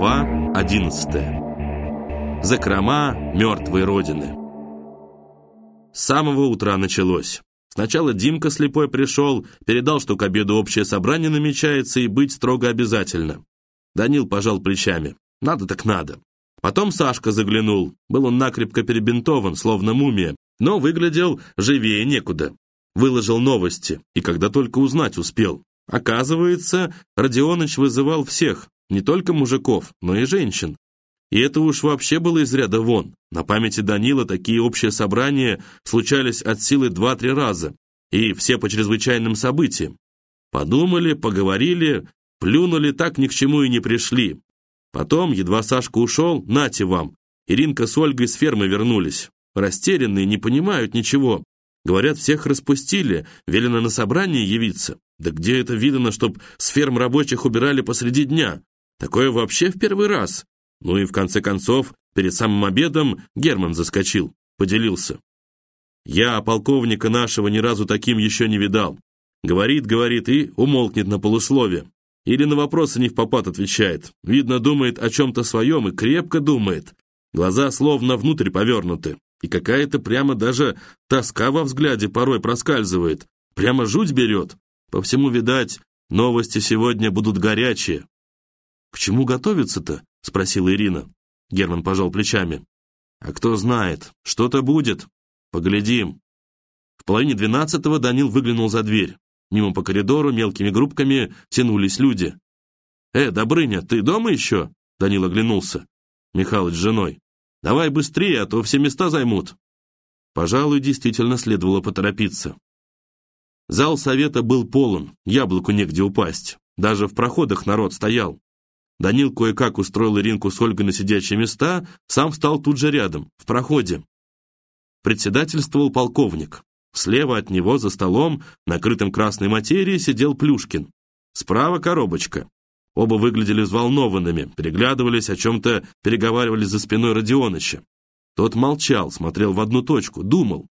Глава 11. Закрома мертвой родины. С самого утра началось. Сначала Димка слепой пришел, передал, что к обеду общее собрание намечается и быть строго обязательно. Данил пожал плечами. Надо так надо. Потом Сашка заглянул. Был он накрепко перебинтован, словно мумия, но выглядел живее некуда. Выложил новости, и когда только узнать успел. Оказывается, Родионыч вызывал всех, не только мужиков, но и женщин. И это уж вообще было из ряда вон. На памяти Данила такие общие собрания случались от силы два-три раза, и все по чрезвычайным событиям. Подумали, поговорили, плюнули, так ни к чему и не пришли. Потом, едва Сашка ушел, нате вам, Иринка с Ольгой с фермы вернулись. Растерянные, не понимают ничего. Говорят, всех распустили, велено на собрание явиться. Да где это видано, чтоб с ферм рабочих убирали посреди дня? Такое вообще в первый раз. Ну и в конце концов, перед самым обедом Герман заскочил, поделился. Я полковника нашего ни разу таким еще не видал. Говорит, говорит и умолкнет на полуслове. Или на вопросы не в попад отвечает. Видно, думает о чем-то своем и крепко думает. Глаза словно внутрь повернуты. И какая-то прямо даже тоска во взгляде порой проскальзывает. Прямо жуть берет. По всему, видать, новости сегодня будут горячие. «К чему готовиться-то?» — спросила Ирина. Герман пожал плечами. «А кто знает, что-то будет. Поглядим». В половине двенадцатого Данил выглянул за дверь. Мимо по коридору мелкими группками тянулись люди. «Э, Добрыня, ты дома еще?» Данил оглянулся. Михалыч с женой. «Давай быстрее, а то все места займут». Пожалуй, действительно следовало поторопиться. Зал совета был полон, яблоку негде упасть. Даже в проходах народ стоял. Данил кое-как устроил Иринку с Ольгой на сидячие места, сам встал тут же рядом, в проходе. Председательствовал полковник. Слева от него за столом, накрытым красной материей, сидел Плюшкин. Справа коробочка. Оба выглядели взволнованными, переглядывались, о чем-то переговаривались за спиной Родионыча. Тот молчал, смотрел в одну точку, думал.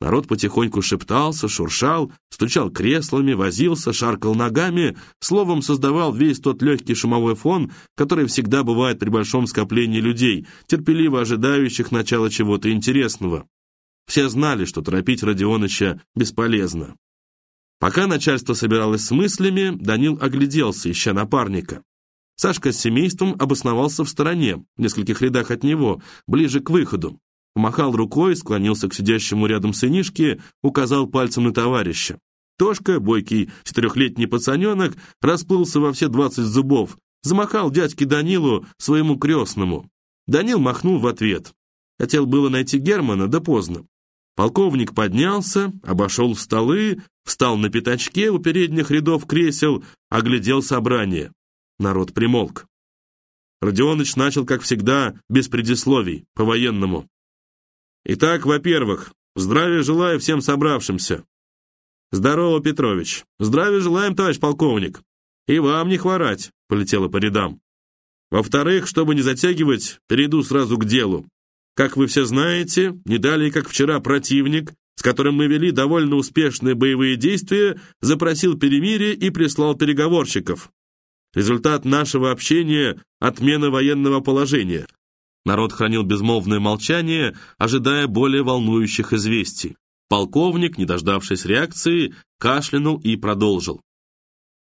Народ потихоньку шептался, шуршал, стучал креслами, возился, шаркал ногами, словом, создавал весь тот легкий шумовой фон, который всегда бывает при большом скоплении людей, терпеливо ожидающих начала чего-то интересного. Все знали, что торопить Родионыча бесполезно. Пока начальство собиралось с мыслями, Данил огляделся, ища напарника. Сашка с семейством обосновался в стороне, в нескольких рядах от него, ближе к выходу. Помахал рукой, склонился к сидящему рядом сынишке, указал пальцем на товарища. Тошка, бойкий четырехлетний пацаненок, расплылся во все двадцать зубов, замахал дядьке Данилу, своему крестному. Данил махнул в ответ. Хотел было найти Германа, да поздно. Полковник поднялся, обошел столы, встал на пятачке у передних рядов кресел, оглядел собрание. Народ примолк. Родионыч начал, как всегда, без предисловий, по-военному. «Итак, во-первых, здравия желаю всем собравшимся». «Здорово, Петрович. Здравия желаем, товарищ полковник. И вам не хворать», — полетело по рядам. «Во-вторых, чтобы не затягивать, перейду сразу к делу. Как вы все знаете, не далее, как вчера противник, с которым мы вели довольно успешные боевые действия, запросил перемирие и прислал переговорщиков. Результат нашего общения – отмена военного положения. Народ хранил безмолвное молчание, ожидая более волнующих известий. Полковник, не дождавшись реакции, кашлянул и продолжил.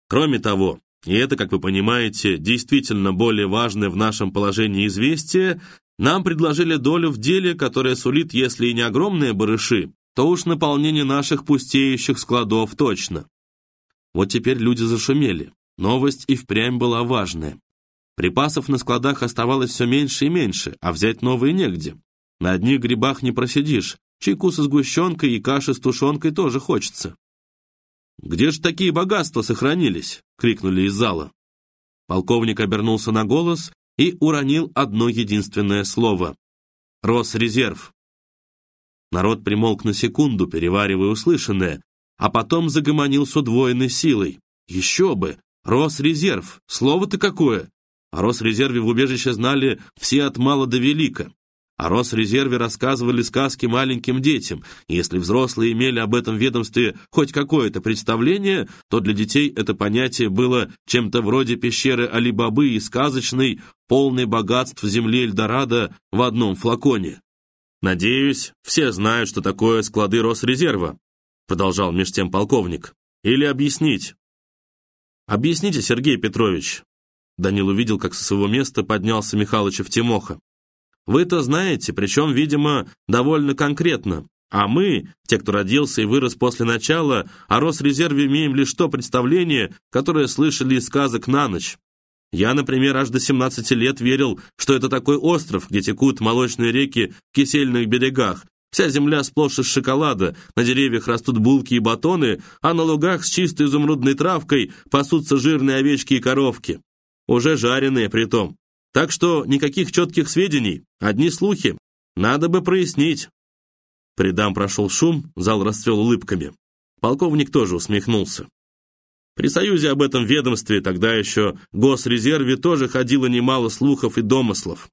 Кроме того, и это, как вы понимаете, действительно более важное в нашем положении известие, нам предложили долю в деле, которая сулит, если и не огромные барыши, то уж наполнение наших пустеющих складов точно. Вот теперь люди зашумели. Новость и впрямь была важная. Припасов на складах оставалось все меньше и меньше, а взять новые негде. На одних грибах не просидишь, чайку со сгущенкой и каши с тушенкой тоже хочется. «Где же такие богатства сохранились?» — крикнули из зала. Полковник обернулся на голос и уронил одно единственное слово. «Росрезерв». Народ примолк на секунду, переваривая услышанное, а потом загомонил с удвоенной силой. «Еще бы! Росрезерв! Слово-то какое!» О Росрезерве в убежище знали все от мала до велика. О Росрезерве рассказывали сказки маленьким детям, и если взрослые имели об этом ведомстве хоть какое-то представление, то для детей это понятие было чем-то вроде пещеры Али-Бабы и сказочной, полной богатств земли Эльдорадо в одном флаконе. «Надеюсь, все знают, что такое склады Росрезерва», продолжал меж тем полковник. «Или объяснить?» «Объясните, Сергей Петрович». Данил увидел, как со своего места поднялся Михалычев Тимоха. Вы-то знаете, причем, видимо, довольно конкретно. А мы, те, кто родился и вырос после начала, о Росрезерве имеем лишь то представление, которое слышали из сказок на ночь. Я, например, аж до 17 лет верил, что это такой остров, где текут молочные реки в кисельных берегах. Вся земля сплошь из шоколада, на деревьях растут булки и батоны, а на лугах с чистой изумрудной травкой пасутся жирные овечки и коровки. Уже жареные при том. Так что никаких четких сведений, одни слухи. Надо бы прояснить. Придам прошел шум, зал расцвел улыбками. Полковник тоже усмехнулся. При союзе об этом ведомстве, тогда еще госрезерве, тоже ходило немало слухов и домыслов.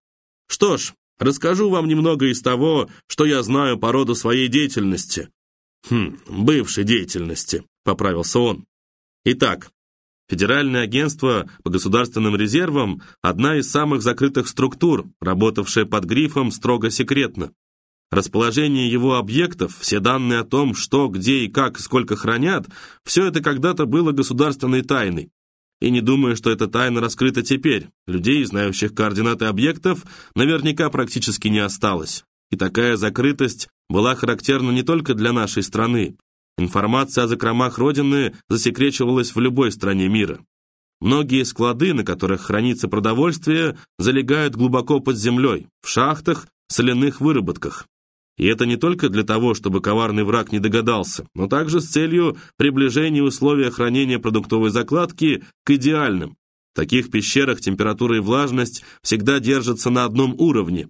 Что ж, расскажу вам немного из того, что я знаю по роду своей деятельности. Хм, бывшей деятельности, поправился он. Итак, Федеральное агентство по государственным резервам – одна из самых закрытых структур, работавшая под грифом «строго секретно». Расположение его объектов, все данные о том, что, где и как, сколько хранят, все это когда-то было государственной тайной. И не думаю, что эта тайна раскрыта теперь. Людей, знающих координаты объектов, наверняка практически не осталось. И такая закрытость была характерна не только для нашей страны. Информация о закромах Родины засекречивалась в любой стране мира. Многие склады, на которых хранится продовольствие, залегают глубоко под землей, в шахтах, соляных выработках. И это не только для того, чтобы коварный враг не догадался, но также с целью приближения условия хранения продуктовой закладки к идеальным. В таких пещерах температура и влажность всегда держатся на одном уровне,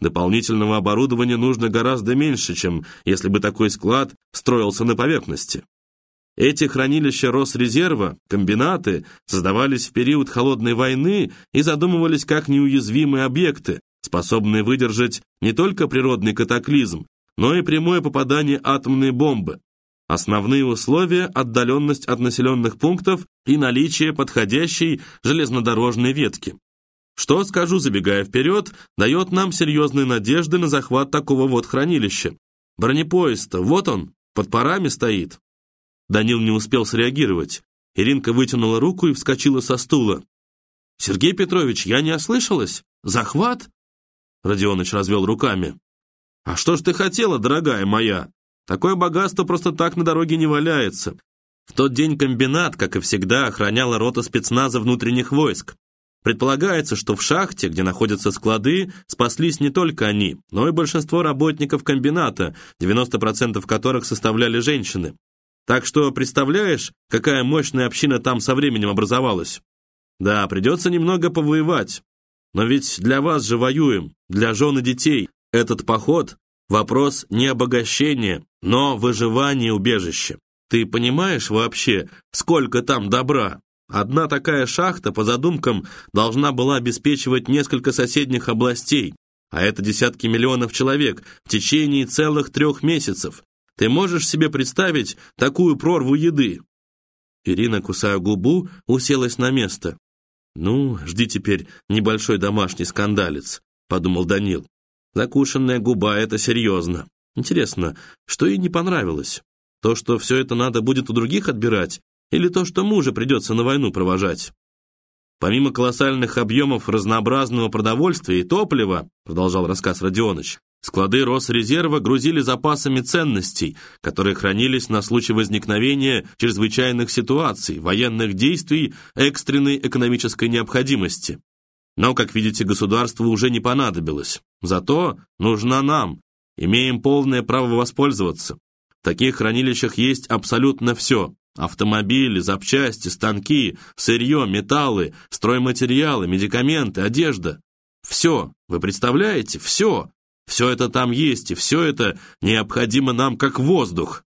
Дополнительного оборудования нужно гораздо меньше, чем если бы такой склад строился на поверхности. Эти хранилища Росрезерва, комбинаты, создавались в период Холодной войны и задумывались как неуязвимые объекты, способные выдержать не только природный катаклизм, но и прямое попадание атомной бомбы. Основные условия – отдаленность от населенных пунктов и наличие подходящей железнодорожной ветки. Что, скажу, забегая вперед, дает нам серьезные надежды на захват такого вот хранилища. Бронепоезд-то, вот он, под парами стоит. Данил не успел среагировать. Иринка вытянула руку и вскочила со стула. «Сергей Петрович, я не ослышалась? Захват?» Родионыч развел руками. «А что ж ты хотела, дорогая моя? Такое богатство просто так на дороге не валяется. В тот день комбинат, как и всегда, охраняла рота спецназа внутренних войск. Предполагается, что в шахте, где находятся склады, спаслись не только они, но и большинство работников комбината, 90% которых составляли женщины. Так что представляешь, какая мощная община там со временем образовалась? Да, придется немного повоевать. Но ведь для вас же воюем, для жен и детей. Этот поход – вопрос не обогащения, но выживания убежища. Ты понимаешь вообще, сколько там добра? Одна такая шахта, по задумкам, должна была обеспечивать несколько соседних областей, а это десятки миллионов человек в течение целых трех месяцев. Ты можешь себе представить такую прорву еды?» Ирина, кусая губу, уселась на место. «Ну, жди теперь небольшой домашний скандалец», — подумал Данил. «Закушенная губа — это серьезно. Интересно, что ей не понравилось? То, что все это надо будет у других отбирать, или то, что мужа придется на войну провожать. Помимо колоссальных объемов разнообразного продовольствия и топлива, продолжал рассказ Родионыч, склады Росрезерва грузили запасами ценностей, которые хранились на случай возникновения чрезвычайных ситуаций, военных действий, экстренной экономической необходимости. Но, как видите, государству уже не понадобилось. Зато нужна нам. Имеем полное право воспользоваться. В таких хранилищах есть абсолютно все. Автомобили, запчасти, станки, сырье, металлы, стройматериалы, медикаменты, одежда. Все, вы представляете, все. Все это там есть, и все это необходимо нам как воздух.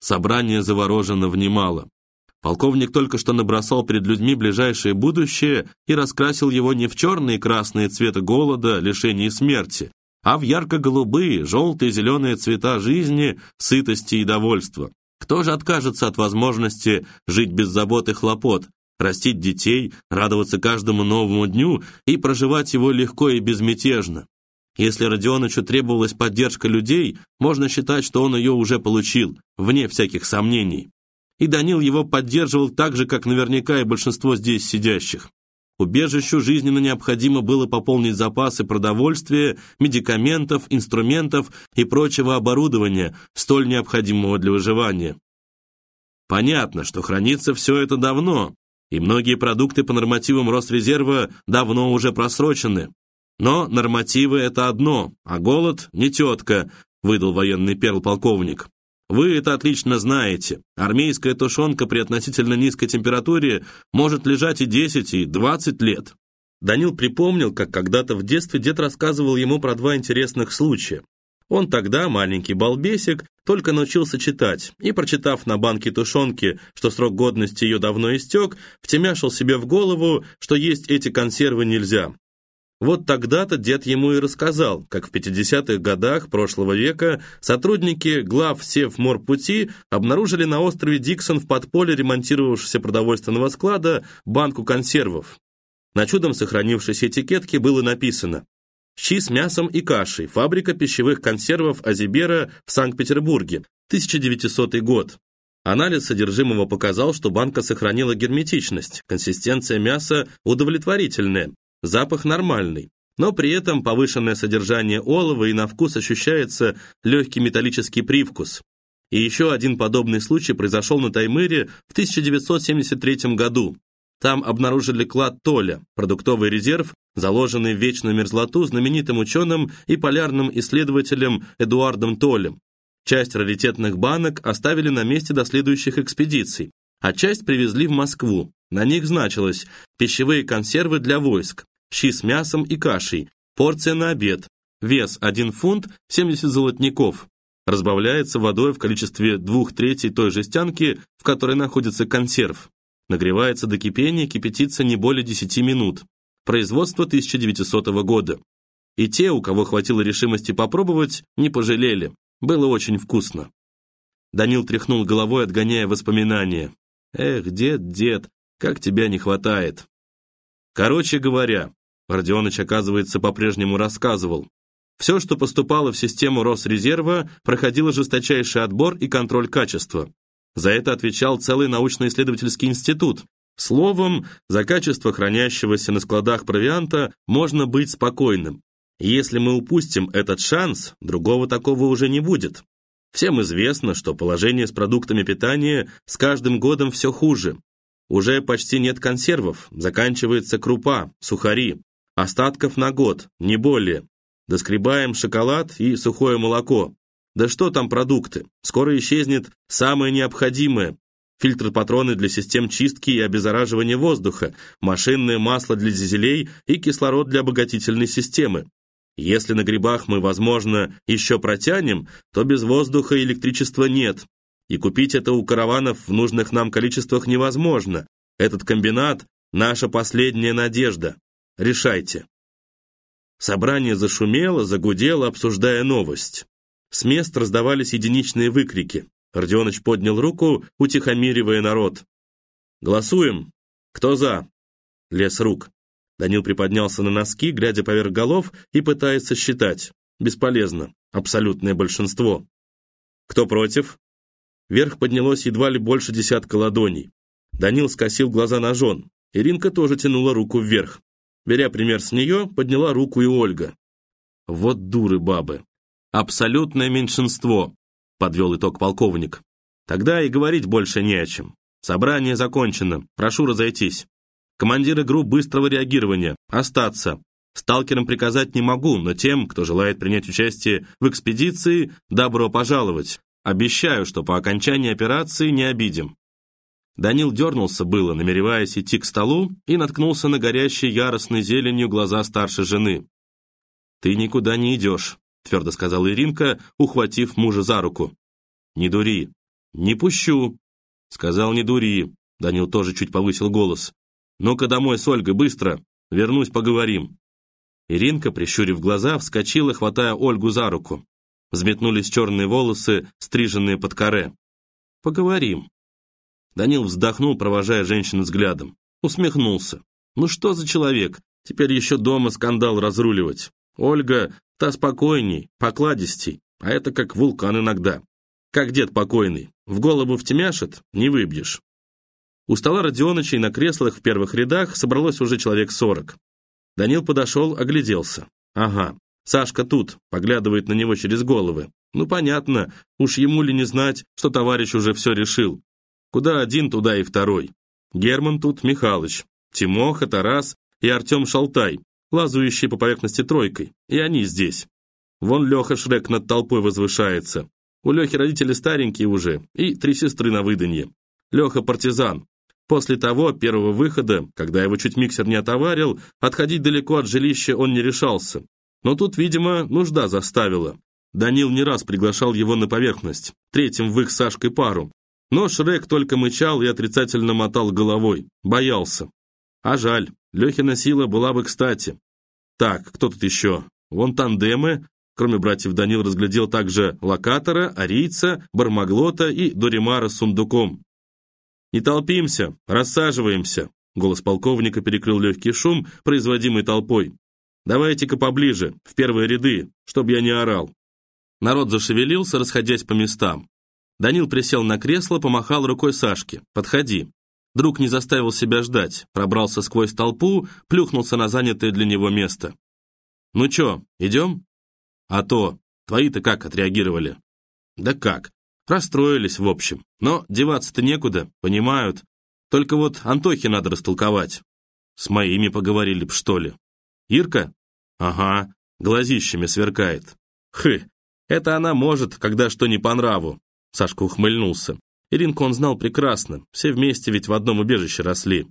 Собрание заворожено внимало. Полковник только что набросал перед людьми ближайшее будущее и раскрасил его не в черные и красные цвета голода, лишения и смерти, а в ярко-голубые, желтые, зеленые цвета жизни, сытости и довольства. Кто же откажется от возможности жить без забот и хлопот, растить детей, радоваться каждому новому дню и проживать его легко и безмятежно? Если Родионычу требовалась поддержка людей, можно считать, что он ее уже получил, вне всяких сомнений. И Данил его поддерживал так же, как наверняка и большинство здесь сидящих. Убежищу жизненно необходимо было пополнить запасы продовольствия, медикаментов, инструментов и прочего оборудования, столь необходимого для выживания. Понятно, что хранится все это давно, и многие продукты по нормативам Росрезерва давно уже просрочены. Но нормативы — это одно, а голод — не тетка, выдал военный перл-полковник. Вы это отлично знаете. Армейская тушенка при относительно низкой температуре может лежать и 10, и 20 лет. Данил припомнил, как когда-то в детстве дед рассказывал ему про два интересных случая. Он тогда, маленький балбесик, только научился читать, и, прочитав на банке тушенки, что срок годности ее давно истек, втемяшил себе в голову, что есть эти консервы нельзя, вот тогда-то дед ему и рассказал, как в 50-х годах прошлого века сотрудники глав Севморпути обнаружили на острове Диксон в подполе ремонтировавшегося продовольственного склада банку консервов. На чудом сохранившейся этикетке было написано «Щи с мясом и кашей. Фабрика пищевых консервов Азибера в Санкт-Петербурге. 1900 год». Анализ содержимого показал, что банка сохранила герметичность, консистенция мяса удовлетворительная, запах нормальный, но при этом повышенное содержание олова и на вкус ощущается легкий металлический привкус. И еще один подобный случай произошел на Таймыре в 1973 году. Там обнаружили клад Толя, продуктовый резерв, заложенный в вечную мерзлоту знаменитым ученым и полярным исследователем Эдуардом Толем. Часть раритетных банок оставили на месте до следующих экспедиций, а часть привезли в Москву. На них значилось «пищевые консервы для войск», щи с мясом и кашей, порция на обед, вес 1 фунт 70 золотников, разбавляется водой в количестве двух третей той жестянки, в которой находится консерв. Нагревается до кипения, кипятится не более 10 минут. Производство 1900 года. И те, у кого хватило решимости попробовать, не пожалели. Было очень вкусно. Данил тряхнул головой, отгоняя воспоминания. «Эх, дед, дед, как тебя не хватает!» Короче говоря, Родионыч, оказывается, по-прежнему рассказывал. Все, что поступало в систему Росрезерва, проходило жесточайший отбор и контроль качества. За это отвечал целый научно-исследовательский институт. Словом, за качество хранящегося на складах провианта можно быть спокойным. Если мы упустим этот шанс, другого такого уже не будет. Всем известно, что положение с продуктами питания с каждым годом все хуже. Уже почти нет консервов, заканчивается крупа, сухари. Остатков на год, не более. Доскребаем шоколад и сухое молоко. Да что там продукты? Скоро исчезнет самое необходимое. Фильтр-патроны для систем чистки и обеззараживания воздуха, машинное масло для дизелей и кислород для обогатительной системы. Если на грибах мы, возможно, еще протянем, то без воздуха и электричества нет. И купить это у караванов в нужных нам количествах невозможно. Этот комбинат – наша последняя надежда. Решайте». Собрание зашумело, загудело, обсуждая новость. С мест раздавались единичные выкрики. Родионыч поднял руку, утихомиривая народ. «Голосуем! Кто за?» Лес рук. Данил приподнялся на носки, глядя поверх голов и пытаясь сосчитать. Бесполезно. Абсолютное большинство. «Кто против?» Вверх поднялось едва ли больше десятка ладоней. Данил скосил глаза на жен. Иринка тоже тянула руку вверх. Беря пример с нее, подняла руку и Ольга. Вот дуры бабы. Абсолютное меньшинство, подвел итог полковник. Тогда и говорить больше не о чем. Собрание закончено. Прошу разойтись. Командиры групп быстрого реагирования. Остаться. Сталкерам приказать не могу, но тем, кто желает принять участие в экспедиции, добро пожаловать. Обещаю, что по окончании операции не обидим. Данил дернулся было, намереваясь идти к столу, и наткнулся на горящие яростной зеленью глаза старшей жены. «Ты никуда не идешь», — твердо сказала Иринка, ухватив мужа за руку. «Не дури». «Не пущу», — сказал «не дури». Данил тоже чуть повысил голос. «Ну-ка домой с Ольгой, быстро. Вернусь, поговорим». Иринка, прищурив глаза, вскочила, хватая Ольгу за руку. Взметнулись черные волосы, стриженные под коре. «Поговорим». Данил вздохнул, провожая женщину взглядом. Усмехнулся. «Ну что за человек? Теперь еще дома скандал разруливать. Ольга, та спокойней, покладистей, а это как вулкан иногда. Как дед покойный, в голову втемяшет, не выбьешь». У стола Родионычей на креслах в первых рядах собралось уже человек сорок. Данил подошел, огляделся. Ага, Сашка тут, поглядывает на него через головы. Ну, понятно, уж ему ли не знать, что товарищ уже все решил. Куда один, туда и второй. Герман тут Михалыч, Тимоха, Тарас и Артем Шалтай, лазающие по поверхности тройкой, и они здесь. Вон Леха Шрек над толпой возвышается. У Лехи родители старенькие уже, и три сестры на выданье. Леха партизан, После того первого выхода, когда его чуть миксер не отоварил, отходить далеко от жилища он не решался. Но тут, видимо, нужда заставила. Данил не раз приглашал его на поверхность, третьим в их Сашкой пару. Но Шрек только мычал и отрицательно мотал головой, боялся. А жаль, Лехина сила была бы кстати. Так, кто тут еще? Вон тандемы, кроме братьев Данил разглядел также локатора, арийца, бармаглота и Доримара с сундуком. «Не толпимся, рассаживаемся!» Голос полковника перекрыл легкий шум, производимый толпой. «Давайте-ка поближе, в первые ряды, чтобы я не орал». Народ зашевелился, расходясь по местам. Данил присел на кресло, помахал рукой Сашке. «Подходи». Друг не заставил себя ждать, пробрался сквозь толпу, плюхнулся на занятое для него место. «Ну чё, идем?» «А то. Твои-то как отреагировали?» «Да как? Расстроились, в общем. Но деваться-то некуда, понимают. Только вот Антохе надо растолковать. С моими поговорили б, что ли. Ирка? Ага, глазищами сверкает. Хы, это она может, когда что не по нраву. Сашка ухмыльнулся. Иринку он знал прекрасно, все вместе ведь в одном убежище росли.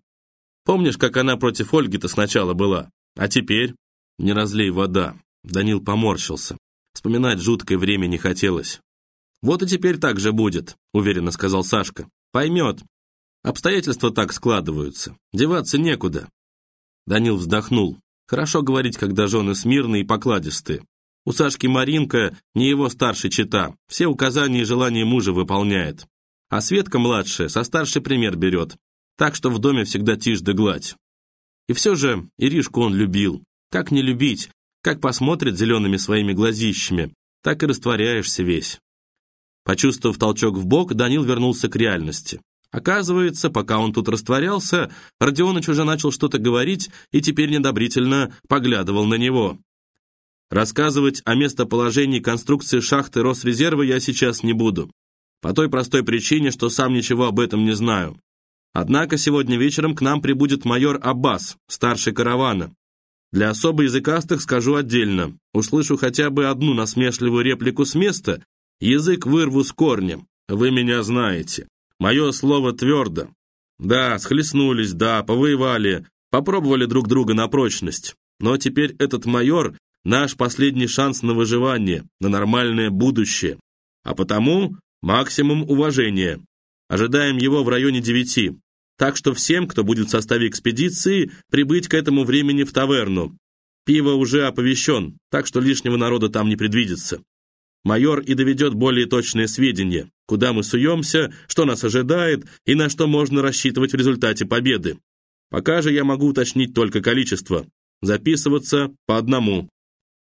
Помнишь, как она против Ольги-то сначала была? А теперь? Не разлей вода. Данил поморщился. Вспоминать жуткое время не хотелось. «Вот и теперь так же будет», — уверенно сказал Сашка. «Поймет. Обстоятельства так складываются. Деваться некуда». Данил вздохнул. Хорошо говорить, когда жены смирные и покладистые. У Сашки Маринка не его старший чита, все указания и желания мужа выполняет. А Светка младшая со старший пример берет, так что в доме всегда тишь да гладь. И все же Иришку он любил. Как не любить, как посмотрит зелеными своими глазищами, так и растворяешься весь. Почувствовав толчок в бок, Данил вернулся к реальности. Оказывается, пока он тут растворялся, Родионыч уже начал что-то говорить и теперь недобрительно поглядывал на него. Рассказывать о местоположении конструкции шахты Росрезерва я сейчас не буду. По той простой причине, что сам ничего об этом не знаю. Однако сегодня вечером к нам прибудет майор Аббас, старший каравана. Для особо языкастых скажу отдельно. Услышу хотя бы одну насмешливую реплику с места, Язык вырву с корнем. Вы меня знаете. Мое слово твердо. Да, схлестнулись, да, повоевали, попробовали друг друга на прочность. Но теперь этот майор – наш последний шанс на выживание, на нормальное будущее. А потому максимум уважения. Ожидаем его в районе девяти. Так что всем, кто будет в составе экспедиции, прибыть к этому времени в таверну. Пиво уже оповещен, так что лишнего народа там не предвидится майор и доведет более точные сведения, куда мы суемся, что нас ожидает и на что можно рассчитывать в результате победы. Пока же я могу уточнить только количество. Записываться по одному.